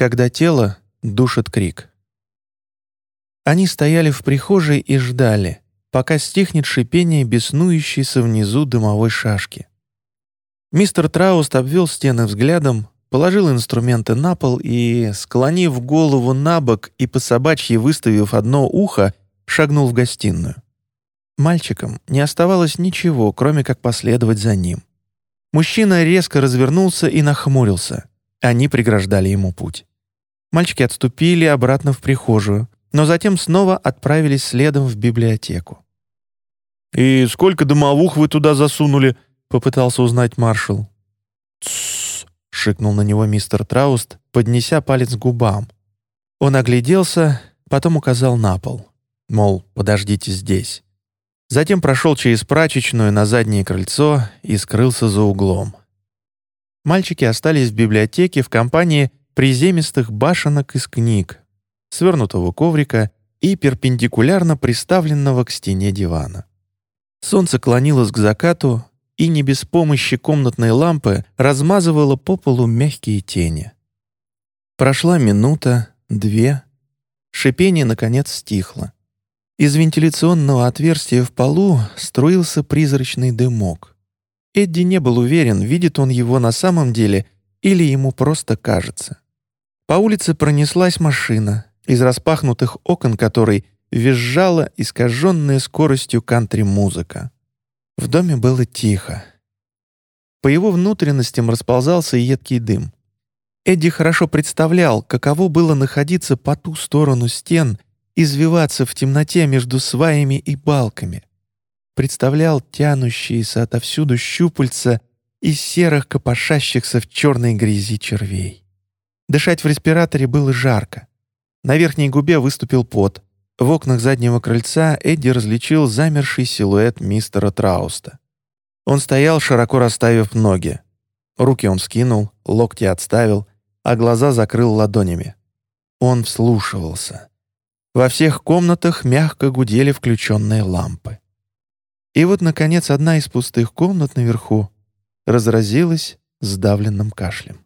когда тело душит крик. Они стояли в прихожей и ждали, пока стихнет шипение беснующейся внизу дымовой шашки. Мистер Трауст обвел стены взглядом, положил инструменты на пол и, склонив голову на бок и по собачьи выставив одно ухо, шагнул в гостиную. Мальчикам не оставалось ничего, кроме как последовать за ним. Мужчина резко развернулся и нахмурился. Они преграждали ему путь. Мальчики отступили обратно в прихожую, но затем снова отправились следом в библиотеку. «И сколько домовух вы туда засунули?» — попытался узнать маршал. «Тссс!» — шикнул на него мистер Трауст, поднеся палец к губам. Он огляделся, потом указал на пол. Мол, подождите здесь. Затем прошел через прачечную на заднее крыльцо и скрылся за углом. Мальчики остались в библиотеке в компании приземистых башенок из книг, свернутого коврика и перпендикулярно приставленного к стене дивана. Солнце клонилось к закату, и не без помощи комнатной лампы размазывало по полу мягкие тени. Прошла минута, две. Шипение, наконец, стихло. Из вентиляционного отверстия в полу струился призрачный дымок. Эдди не был уверен, видит он его на самом деле или ему просто кажется. По улице пронеслась машина, из распахнутых окон которой визжала искаженная скоростью кантри-музыка. В доме было тихо. По его внутренностям расползался едкий дым. Эдди хорошо представлял, каково было находиться по ту сторону стен — извиваться в темноте между сваями и балками. Представлял тянущиеся отовсюду щупальца из серых копошащихся в черной грязи червей. Дышать в респираторе было жарко. На верхней губе выступил пот. В окнах заднего крыльца Эдди различил замерший силуэт мистера Трауста. Он стоял, широко расставив ноги. Руки он скинул, локти отставил, а глаза закрыл ладонями. Он вслушивался. Во всех комнатах мягко гудели включенные лампы. И вот, наконец, одна из пустых комнат наверху разразилась сдавленным кашлем.